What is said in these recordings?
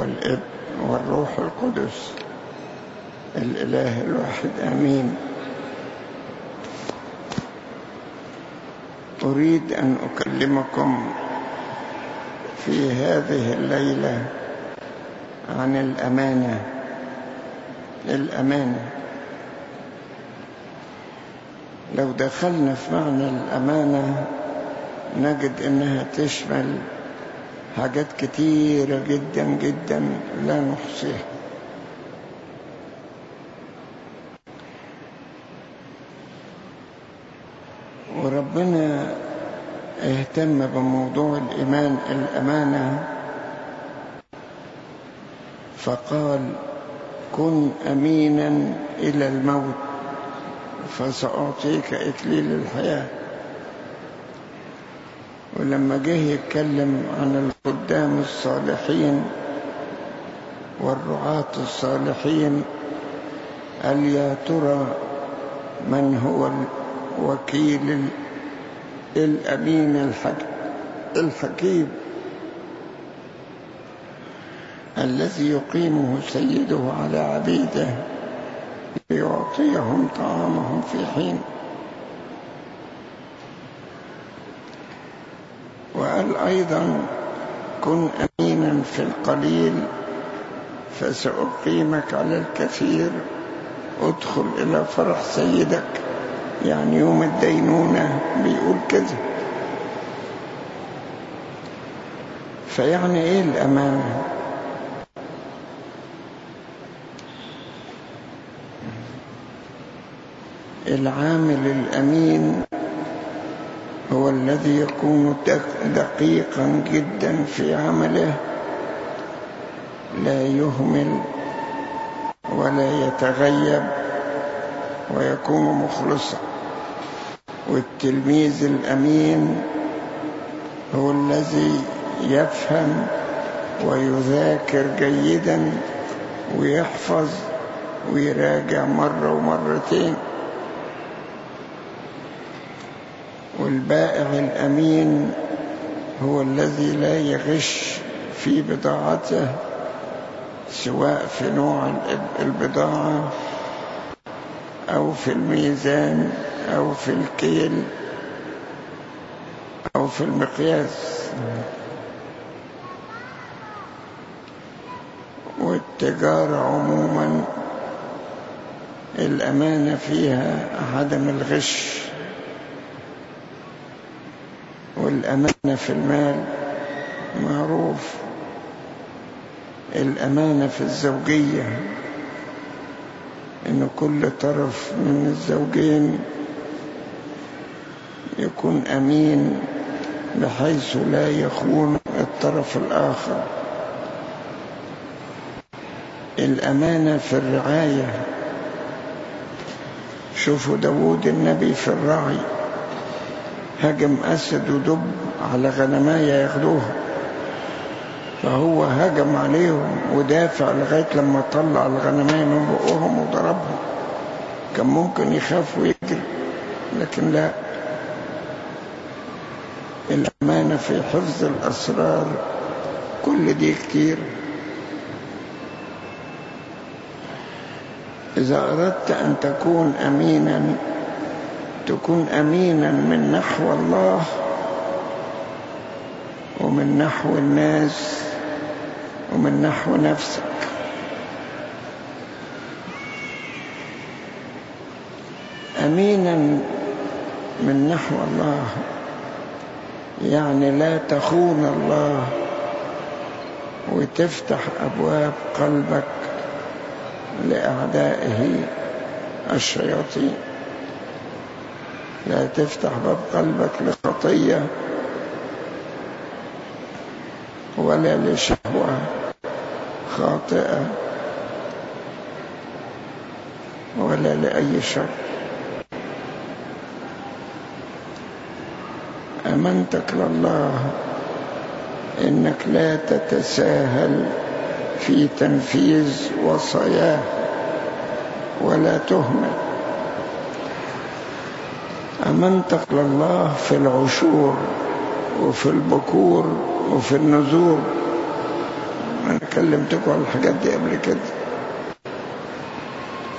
والابن والروح القدس. الإله الواحد آمين. أريد أن أكلمكم في هذه الليلة عن الأمانة. الأمانة لو دخلنا في معنى الأمانة نجد أنها تشمل حاجات كتيرة جدا جدا لا نحصيها. وربنا اهتم بموضوع الإيمان الأمانة. فقال كن أمينا إلى الموت فسأعطيك إكليل الحياة. ولما جه يتكلم عن الخدام الصالحين والرعاة الصالحين قال يا ترى من هو الوكيل الأمين الحكيم الذي يقيمه سيده على عبيده ليعطيهم طعامهم في حين وقال أيضا كن أمينا في القليل فسأقيمك على الكثير؟ ادخل إلى فرح سيدك يعني يوم الدينونة بيقول كده فيعني إيه الأمانة العامل الأمين هو الذي يكون دقيقا جدا في عمله. لا يهمل ولا يتغيب ويكون مخلصا والتلميذ الأمين هو الذي يفهم ويذاكر جيدا ويحفظ ويراجع مرة ومرتين. والبائع الأمين هو الذي لا يغش في بضاعته سواء في نوع البضاعة أو في الميزان أو في الكيل أو في المقياس. والتجارة عموما الأمانة فيها عدم الغش. والأمانة في المال معروف. الأمانة في الزوجية إن كل طرف من الزوجين يكون أمين بحيث لا يخون الطرف الآخر. الأمانة في الرعاية. شوفوا داود النبي في الرعي. هجم أسد ودب على غنماية ياخدوها فهو هجم عليهم ودافع لغاية لما طلع الغنماية من بقهم وضربهم. كان ممكن يخاف ويجري لكن لا. الأمانة في حفظ الأسرار كل دي كتير. إذا أردت أن تكون أمينا تكون أمينا من نحو الله ومن نحو الناس ومن نحو نفسك. أمينا من نحو الله يعني لا تخون الله وتفتح أبواب قلبك لأعدائه الشياطين. لا تفتح باب قلبك لخطية ولا لشهوة خاطئة ولا لأي شر. أمنتك لله إنك لا تتساهل في تنفيذ وصاياه ولا تهمل. أمنتك لله في العشور وفي البكور وفي النذور أنا كلمتكم على الحاجات دي قبل كده.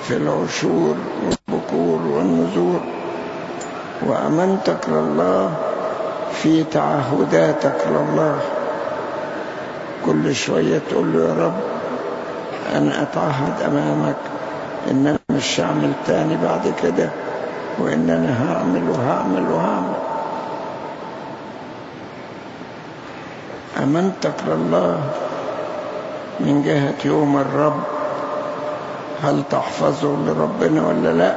في العشور والبكور والنذور وأمنتك لله في تعهداتك لله كل شوية تقول له يا رب أنا أتعهد أمامك. إن أنا مش هعمل تاني بعد كده وإن أنا هعمل وهعمل وهعمل أمنتك لله من جهة يوم الرب؟ هل تحفظه لربنا ولا لا؟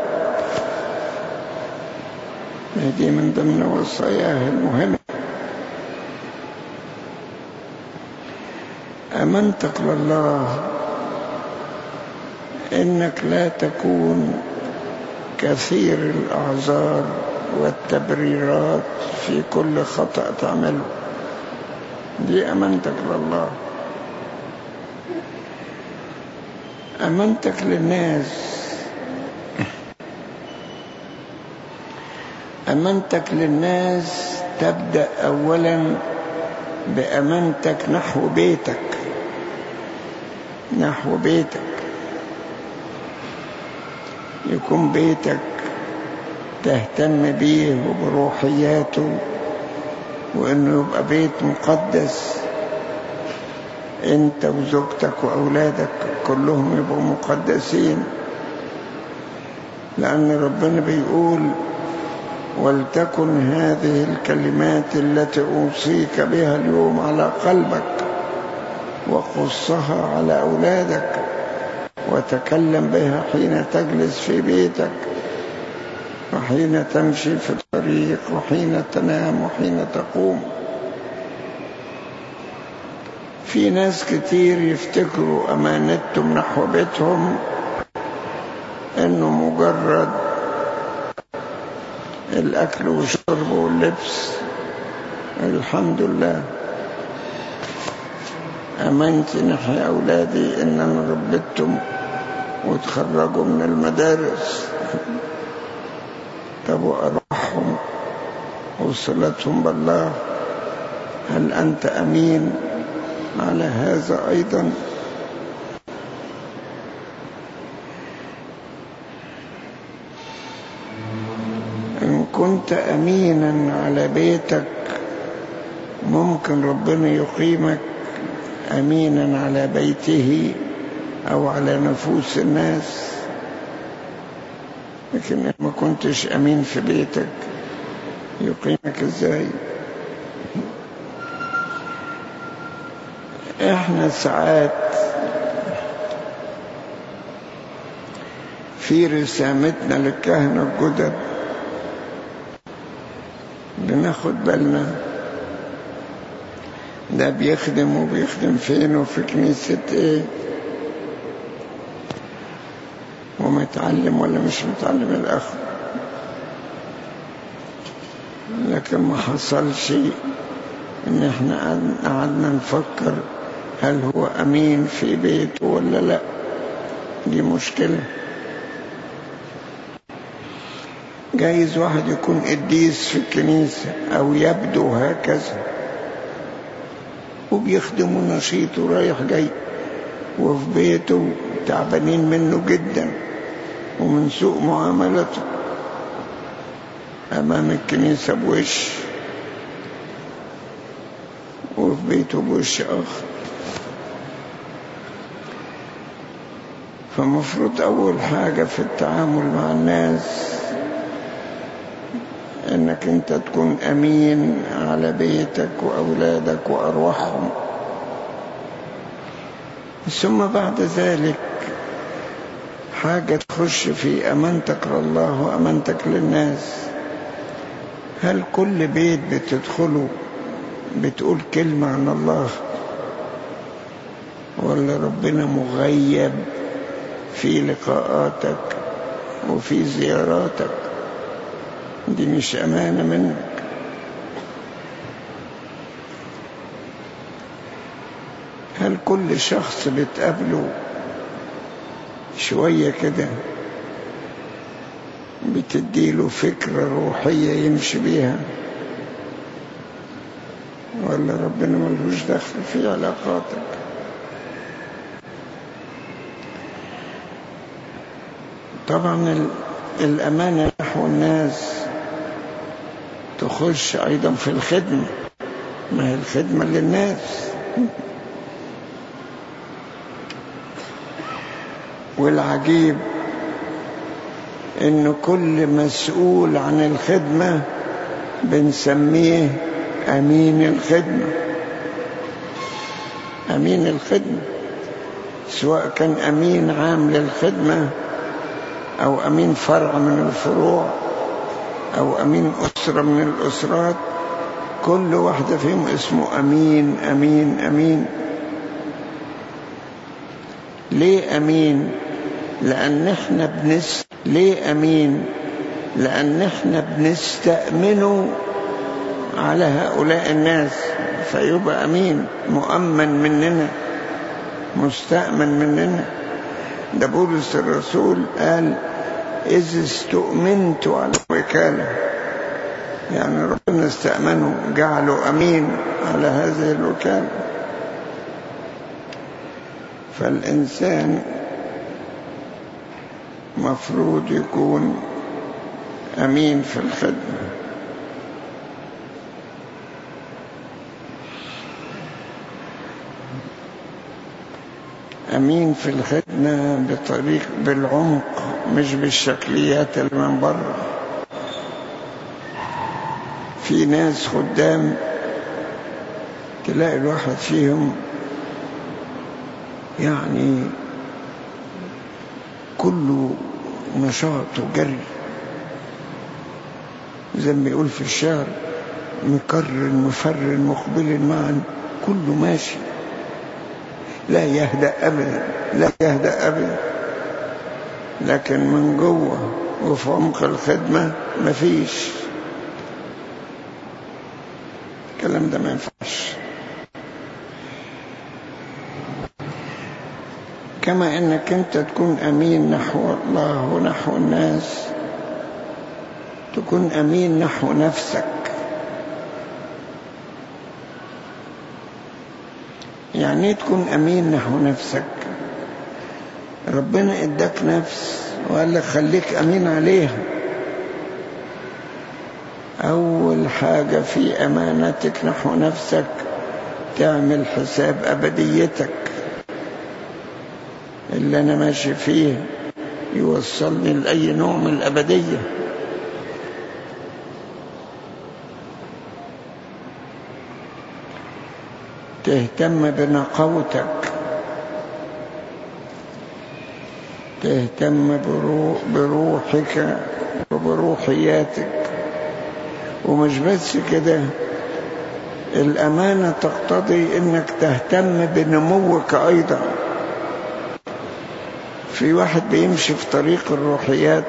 دي من ضمن وصاياه المهمة. أمنتك لله إنك لا تكون كثير الأعذار والتبريرات في كل خطأ تعمله. دي أمانتك لله. أمانتك للناس. أمانتك للناس تبدأ أولا بأمانتك نحو بيتك. نحو بيتك. يكون بيتك تهتم بيه وبروحياته وإنه يبقى بيت مقدس. أنت وزوجتك وأولادك كلهم يبقوا مقدسين. لأن ربنا بيقول ولتكن هذه الكلمات التي أوصيك بها اليوم على قلبك وقصها على أولادك وتكلم بها حين تجلس في بيتك وحين تمشي في الطريق وحين تنام وحين تقوم. في ناس كتير يفتكروا أمانتهم نحو بيتهم إنه مجرد الأكل والشرب واللبس. الحمد لله. أمانتي نحو أولادي إن أنا ربيتهم وتخرجوا من المدارس. طب وأروحهم وصلتهم بالله. هل أنت أمين على هذا أيضا؟ إن كنت أمينا على بيتك ممكن ربنا يقيمك أمينا على بيته. أو على نفوس الناس. لكن ما كنتش أمين في بيتك يقيمك إزاي؟ إحنا ساعات في رسامتنا للكهنة الجدد بناخد بالنا. ده بيخدم وبيخدم فين وفي كنيسة إيه؟ ومتعلم ولا مش متعلم الأخ لكن ما حصلش إن إحنا قعدنا نفكر هل هو أمين في بيته ولا لأ. دي مشكلة. جايز واحد يكون قديس في الكنيسة أو يبدو هكذا. وبيخدم نشيط ورايح جاي. وفي بيته تعبانين منه جدا. ومن سوء معاملته أمام الكنيسة بوش. وفي بيته بوش آخر فمفروض أول حاجة في التعامل مع الناس إنك أنت تكون أمين على بيتك وأولادك وأرواحهم. ثم بعد ذلك حاجة تخش في أمانتك لله وأمانتك للناس هل كل بيت بتدخله بتقول كلمة عن الله؟ ولا ربنا مغيب في لقاءاتك وفي زياراتك؟ دي مش أمانة منك. هل كل شخص بتقابله شوية كده بتديله فكرة روحية يمشي بيها. ولا ربنا ملهوش دخل في علاقاتك. طبعا الأمانة نحو الناس تخش أيضا في الخدمة. ما هي الخدمة للناس. والعجيب إن كل مسؤول عن الخدمة بنسميه أمين الخدمة. أمين الخدمة سواء كان أمين عام للخدمة أو أمين فرع من الفروع أو أمين أسرة من الأسرات كل واحدة فيهم اسمه أمين أمين أمين. ليه أمين؟ لأن إحنا بنس ليه أمين؟ لأن إحنا بنستأمنه على هؤلاء الناس فيبقى أمين مؤمن مننا مستأمن مننا. ده بولس الرسول قال إذ استؤمنت على الوكالة يعني ربنا استأمنه جعله أمين على هذه الوكالة. فالإنسان مفروض يكون أمين في الخدمة. أمين في الخدمة بطريق بالعمق مش بالشكليات اللي من بره. في ناس خدام تلاقي الواحد فيهم يعني كله نشاط وجري زي ما يقول في الشعر مكر مفر مقبل معا كله ماشي. لا يهدأ أبدا لا يهدأ أبدا. لكن من جوه وفي عمق الخدمة مفيش الكلام ده ما ينفعش. كما أنك أنت تكون أمين نحو الله ونحو الناس. تكون أمين نحو نفسك. يعني تكون أمين نحو نفسك. ربنا إداك نفس وقال لك خليك أمين عليها. أول حاجة في أمانتك نحو نفسك تعمل حساب أبديتك. اللي أنا ماشي فيه يوصلني لأي نوع من الأبدية. تهتم بنقوتك تهتم بروحك وبروحياتك. ومش بس كده. الأمانة تقتضي أنك تهتم بنموك أيضا. في واحد بيمشي في طريق الروحيات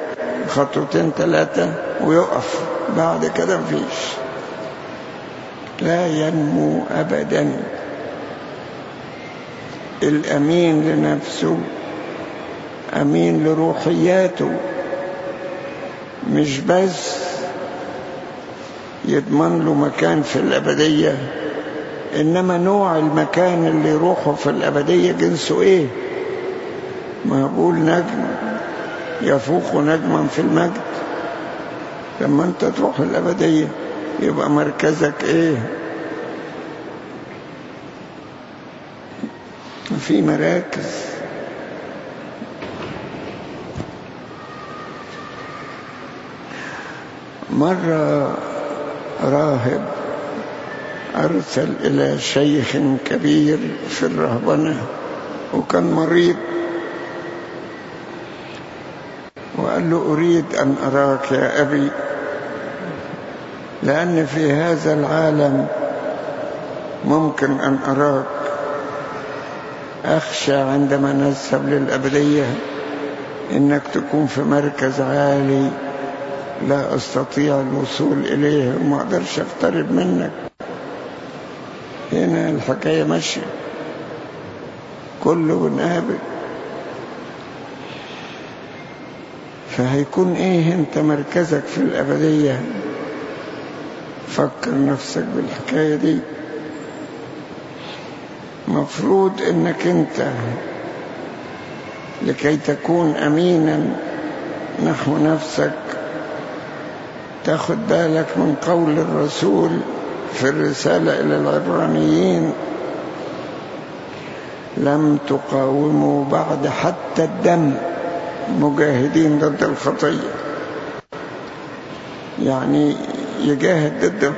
خطوتين ثلاثة ويقف. بعد كده مفيش. لا ينمو أبدا. الأمين لنفسه أمين لروحياته. مش بس يضمن له مكان في الأبدية إنما نوع المكان اللي يروحه في الأبدية جنسه إيه؟ ما بقول نجم يفوق نجما في المجد. لما انت تروح الأبدية يبقى مركزك إيه؟ في مراكز. مرة راهب أرسل إلى شيخ كبير في الرهبنة وكان مريض. وقال له أريد أن أراك يا أبي لأن في هذا العالم ممكن أن أراك أخشى عندما نذهب للأبدية إنك تكون في مركز عالي لا أستطيع الوصول إليه وما أقدرش أقترب منك. هنا الحكاية ماشية. كله بنقابل. فهيكون إيه أنت مركزك في الأبدية؟ فكر نفسك بالحكاية دي. مفروض إنك أنت لكي تكون أمينا نحو نفسك تاخد بالك من قول الرسول في الرسالة إلى العبرانيين لم تقاوموا بعد حتى الدم مجاهدين ضد الخطية. يعني يجاهد ضد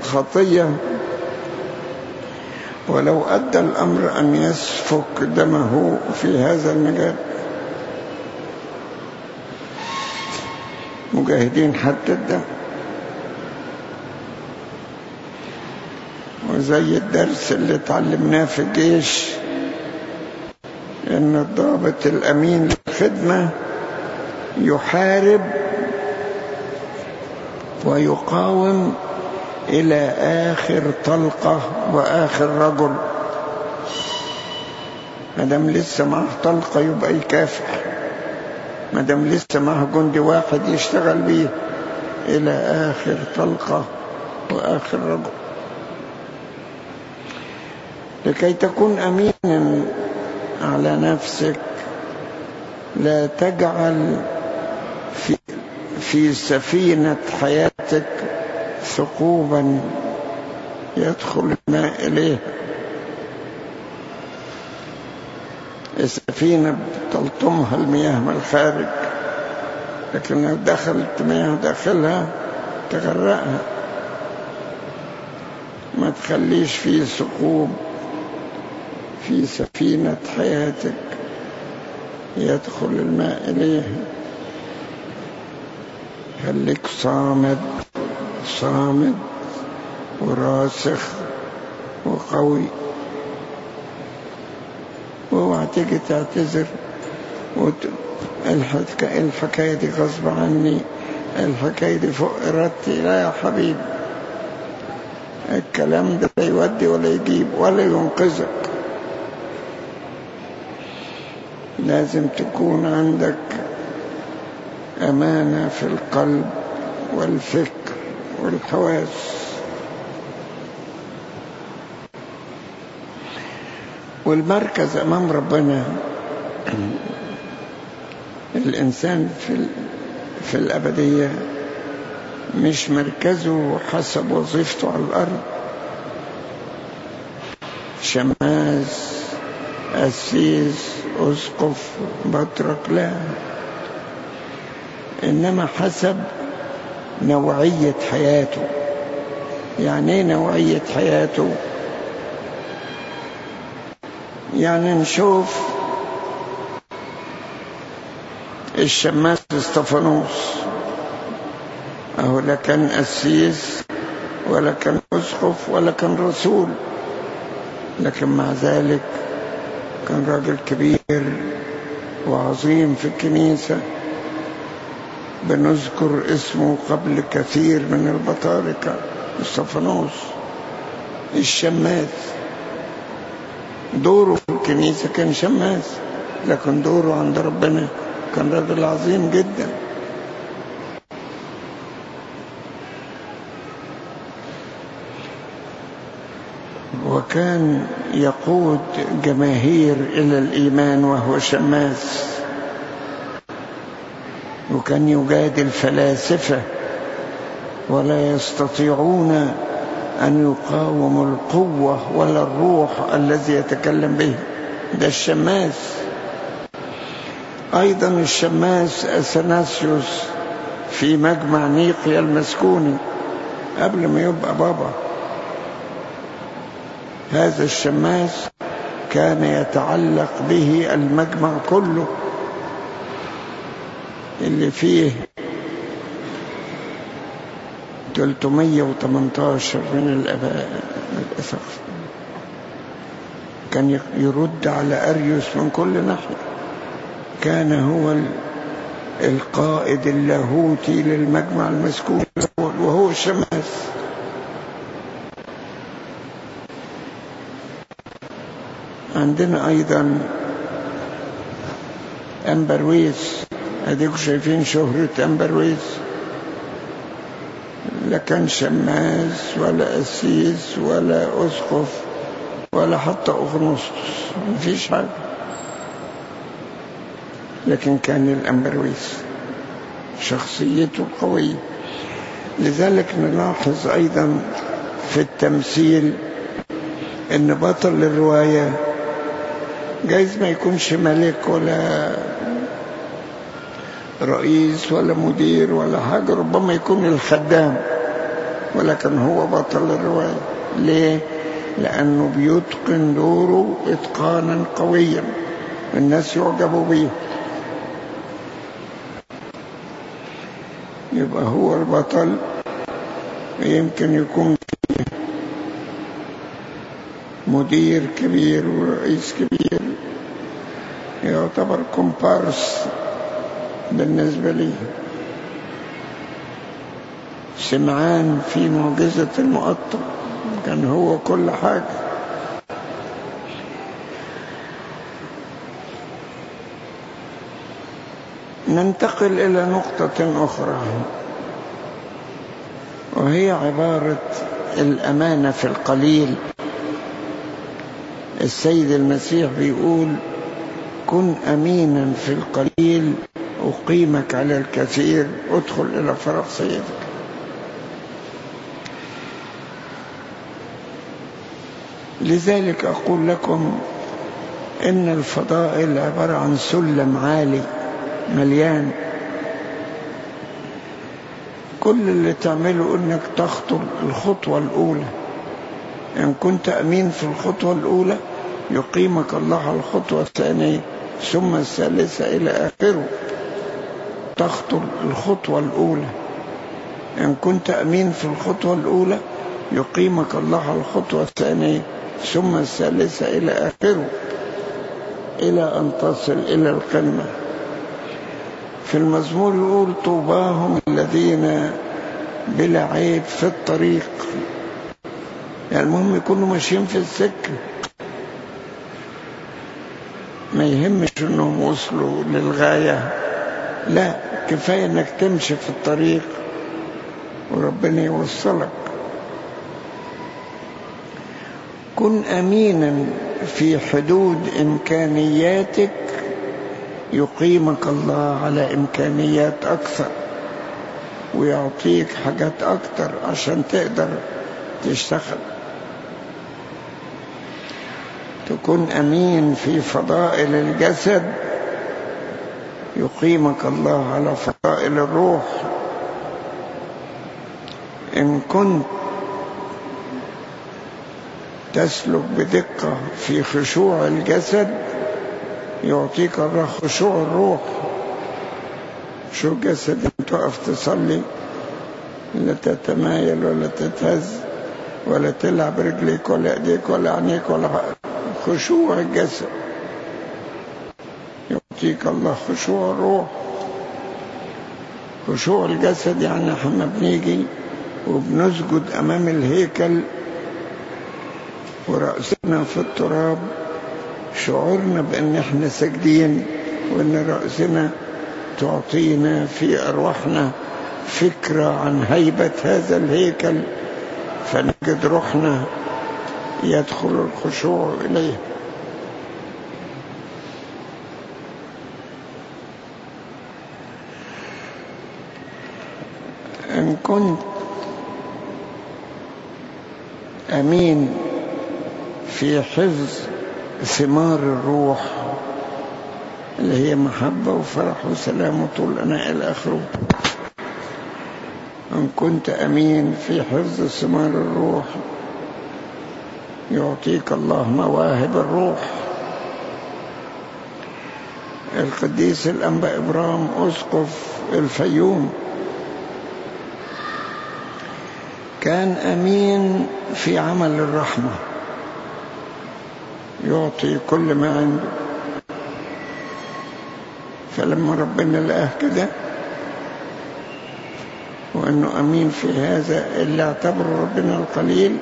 الخطية. ولو أدى الأمر أن يسفك دمه في هذا المجال. مجاهدين حتى الدم. وزي الدرس اللي اتعلمناه في الجيش إن الضابط الأمين للخدمة يحارب ويقاوم إلى آخر طلقة وآخر رجل. مدام لسه معه طلقة يبقى يكافح. مدام لسه معه جندي واحد يشتغل بيه إلى آخر طلقة وآخر رجل. لكي تكون أمينا على نفسك لا تجعل في في سفينة حياتك ثقوبا يدخل الماء إليها السفينة تلطمها المياه من الخارج لكن لو دخلت مياه داخلها تغرقها. ما تخليش فيه ثقوب في سفينة حياتك. يدخل الماء إليها خليك صامد صامد وراسخ وقوي. واوعى تيجي تعتذر. الحكاية دي غصب عني. الحكاية دي فوق إرادتي. لا يا حبيبي الكلام ده لا يودي ولا يجيب ولا ينقذك. لازم تكون عندك أمانة في القلب والفكر والحواس. والمركز أمام ربنا الإنسان في في الأبدية مش مركزه حسب وظيفته على الأرض. شماس أسيس أسقف بطرك لا. إنما حسب نوعية حياته. يعني إيه نوعية حياته؟ يعني نشوف الشماس استفانوس أهو لا كان أسيس ولا كان أسقف ولا كان رسول. لكن مع ذلك كان راجل كبير وعظيم في الكنيسة. بنذكر اسمه قبل كثير من البطاركة استفانوس الشماس. دوره في الكنيسة كان شماس لكن دوره عند ربنا كان راجل عظيم جدا. وكان يقود جماهير إلى الإيمان وهو شماس. وكان يجادل فلاسفة ولا يستطيعون أن يقاوموا القوة ولا الروح الذي يتكلم به. ده الشماس. أيضا الشماس أثناسيوس في مجمع نيقيا المسكوني قبل ما يبقى بابا. هذا الشماس كان يتعلق به المجمع كله اللي فيه 318 من الأباء للأسف كان يرد على أريوس من كل ناحية. كان هو القائد اللاهوتي للمجمع المسكون وهو الشماس. عندنا أيضا أمبرويس أديكم شايفين شهرة أمبرويس لا كان شماس ولا أسيس ولا أسقف ولا حتى أغنسطس. مفيش حاجة. لكن كان الأمبرويس شخصيته قوية. لذلك نلاحظ أيضا في التمثيل إن بطل الرواية جايز ما يكونش ملك ولا رئيس ولا مدير ولا حاجة ربما يكون الخدام ولكن هو بطل الرواية. ليه؟ لأنه بيتقن دوره إتقانا قويا الناس يعجبوا به يبقى هو البطل يمكن يكون مدير كبير ورئيس كبير. يعتبر كومبارس بالنسبة لي. سمعان في معجزة المقطع. كان هو كل حاجة. ننتقل إلى نقطة أخرى. وهي عبارة الأمانة في القليل. السيد المسيح بيقول كن أمينا في القليل أقيمك على الكثير ادخل إلى فرح سيدك. لذلك أقول لكم إن الفضائل عبارة عن سلم عالي مليان. كل اللي تعمله إنك تخطو الخطوة الأولى. إن كنت أمين في الخطوة الأولى يقيمك الله على الخطوة الثانية ثم الثالثة إلى آخره. تخطو الخطوة الأولى. إن كنت أمين في الخطوة الأولى يقيمك الله الخطوة الثانية. ثم الثالثة إلى آخره. إلى أن تصل إلى القمه في المزمور يقول طوباهم الذين بلا عيب في الطريق. يعني المهم يكونوا ماشيين في السكة. ما يهمش إنهم وصلوا للغاية. لا كفاية إنك تمشي في الطريق وربنا يوصلك. كن أمينا في حدود إمكانياتك يقيمك الله على إمكانيات أكثر ويعطيك حاجات أكثر عشان تقدر تشتغل. تكون أمين في فضائل الجسد. يقيمك الله على فضائل الروح. إن كنت تسلك بدقة في خشوع الجسد يعطيك الله خشوع الروح. شو جسد تقف تصلي؟ لا تتمايل ولا تتهز ولا تلعب رجليك ولا ايديك ولا عينيك ولا خشوع الجسد يعطيك الله خشوع الروح. خشوع الجسد يعني إحنا بنيجي وبنسجد امام الهيكل ورأسنا في التراب. شعورنا بأن إحنا ساجدين وأن رأسنا تعطينا في أرواحنا فكرة عن هيبة هذا الهيكل. فنجد روحنا يدخل الخشوع إليه. إن كنت أمين في حفظ ثمار الروح اللي هي محبة وفرح وسلام وطول أناء الآخر إن كنت أمين في حفظ ثمار الروح يعطيك الله مواهب الروح. القديس الأنبا إبرام أسقف الفيوم. كان أمين في عمل الرحمة. يعطي كل ما عنده. فلما ربنا لقاه كده وأنه أمين في هذا اللي اعتبر ربنا القليل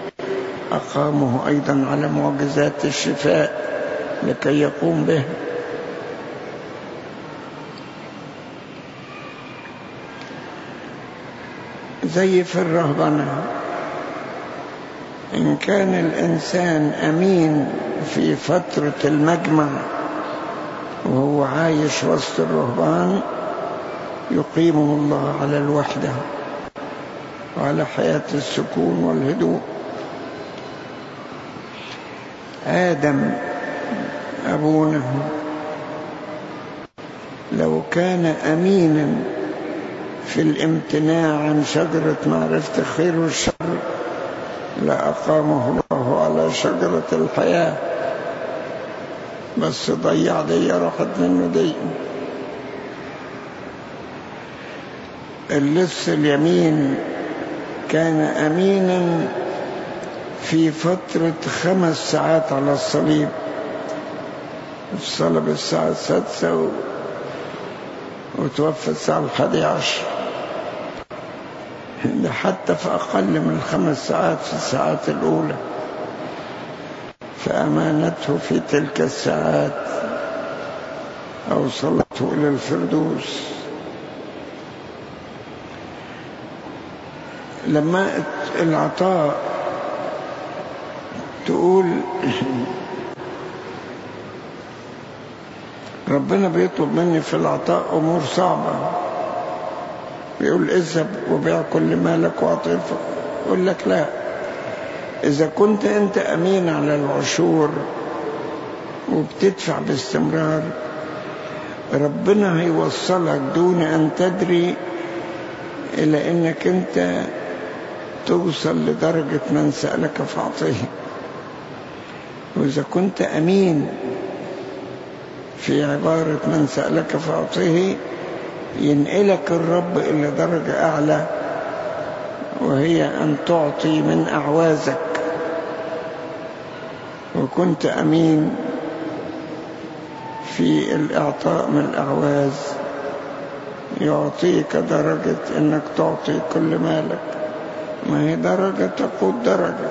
أقامه أيضا على معجزات الشفاء لكي يقوم به. زي في الرهبنة إن كان الإنسان أمين في فترة المجمع وهو عايش وسط الرهبان يقيمه الله على الوحدة وعلى حياة السكون والهدوء. آدم أبونا لو كان أمينا في الامتناع عن شجرة معرفة الخير والشر لأقامه الله على شجرة الحياة. بس ضيع دي راحت منه دي. اللص اليمين كان أمينا في فترة خمس ساعات على الصليب. الصلاة الساعة السادسة و... وتوفى الساعة الحادية عشر. حتى في أقل من خمس ساعات في الساعات الأولى. فأمانته في تلك الساعات. أوصلته إلى الفردوس. لما العطاء تقول ربنا بيطلب مني في العطاء أمور صعبة. بيقول اذهب وبيع كل مالك واعطيه يقول لك لا. إذا كنت أنت أمين على العشور وبتدفع باستمرار ربنا هيوصلك دون أن تدري إلى أنك أنت توصل لدرجة من سألك فأعطيه. وإذا كنت أمين في عبارة من سألك فأعطيه ينقلك الرب إلى درجة أعلى وهي أن تعطي من أعوازك. وكنت أمين في الإعطاء من الأعواز. يعطيك درجة أنك تعطي كل مالك. ما هي درجة؟ تقود درجة.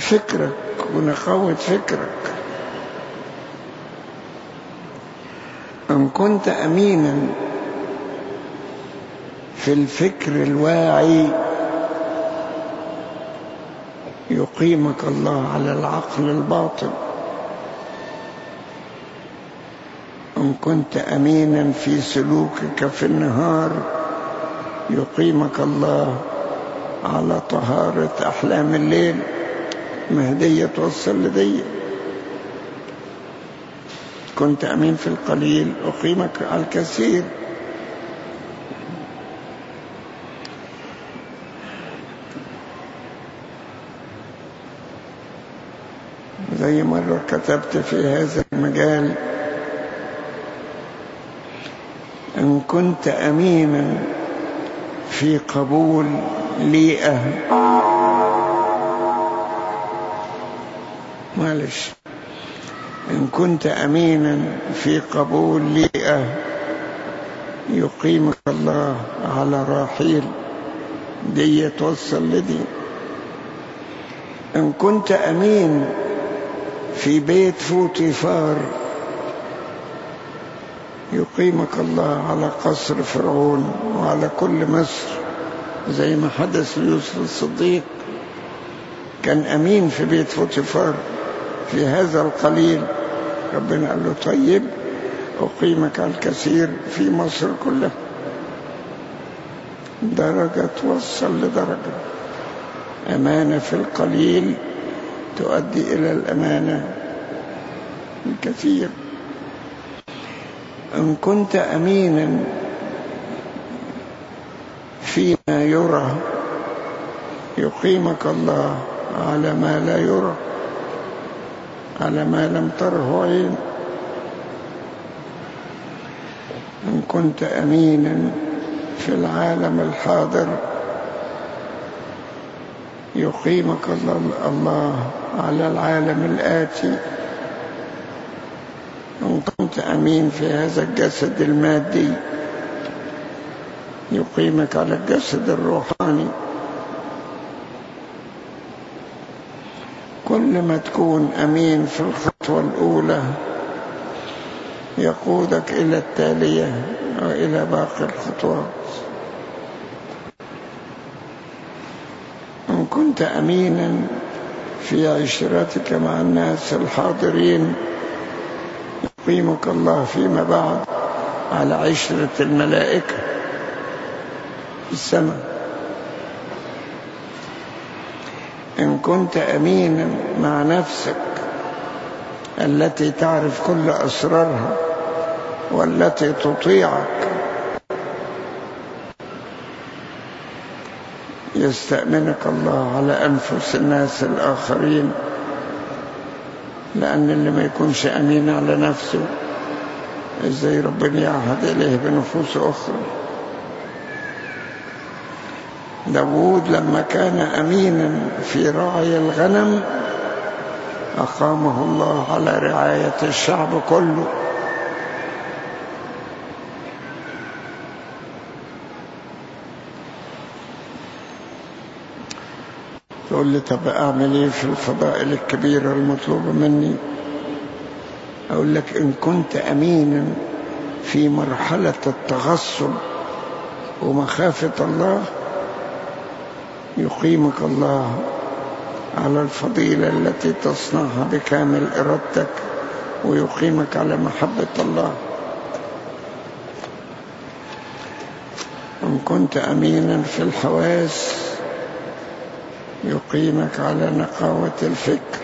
فكرك ونقاوة فكرك. إن كنت أمينا في الفكر الواعي يقيمك الله على العقل الباطن؟ إن كنت أمينا في سلوكك في النهار يقيمك الله على طهارة أحلام الليل؟ مهدية توصل لدي. كنت أمين في القليل أقيمك على الكثير. زي مرة كتبت في هذا المجال إن كنت أمينا في قبول ليئة معلش. إن كنت أمينا في قبول ليئة يقيمك الله على راحيل دي توصل لدي. إن كنت أمين في بيت فوطيفار يقيمك الله على قصر فرعون وعلى كل مصر. زي ما حدث ليوسف الصديق كان أمين في بيت فوطيفار في هذا القليل. ربنا قال له طيب أقيمك على الكثير في مصر كلها. درجة توصل لدرجة. أمانة في القليل تؤدي إلى الأمانة الكثير. إن كنت أمينا فيما يرى يقيمك الله على ما لا يرى. على ما لم تره عين. إن كنت أمينا في العالم الحاضر يقيمك الله على العالم الآتي. إن كنت أمين في هذا الجسد المادي يقيمك على الجسد الروحاني. كل ما تكون أمين في الخطوة الأولى يقودك إلى التالية وإلى باقي الخطوات. إن كنت أمينا في عشرتك مع الناس الحاضرين يقيمك الله فيما بعد على عشرة الملائكة في السماء. إن كنت أمينا مع نفسك التي تعرف كل أسرارها والتي تطيعك. يستأمنك الله على أنفس الناس الآخرين لأن اللي ما يكونش أمين على نفسه إزاي ربنا يعهد إليه بنفوس أخرى؟ داود لما كان أمينا في رعي الغنم أقامه الله على رعاية الشعب كله. تقول لي طب أعمل إيه في الفضائل الكبيرة المطلوبة مني؟ أقول لك إن كنت أمينا في مرحلة التغصب ومخافة الله يقيمك الله على الفضيلة التي تصنعها بكامل إرادتك ويقيمك على محبة الله. إن كنت أمينا في الحواس يقيمك على نقاوة الفكر.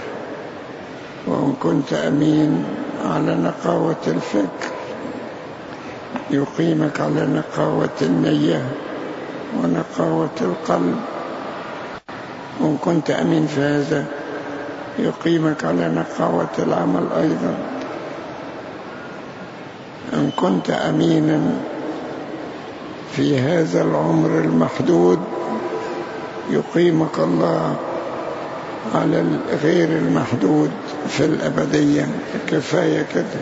وإن كنت أمين على نقاوة الفكر يقيمك على نقاوة النية ونقاوة القلب. وإن كنت أمين في هذا يقيمك على نقاوة العمل أيضا. إن كنت أمينا في هذا العمر المحدود يقيمك الله على الغير المحدود في الأبدية. كفاية كده.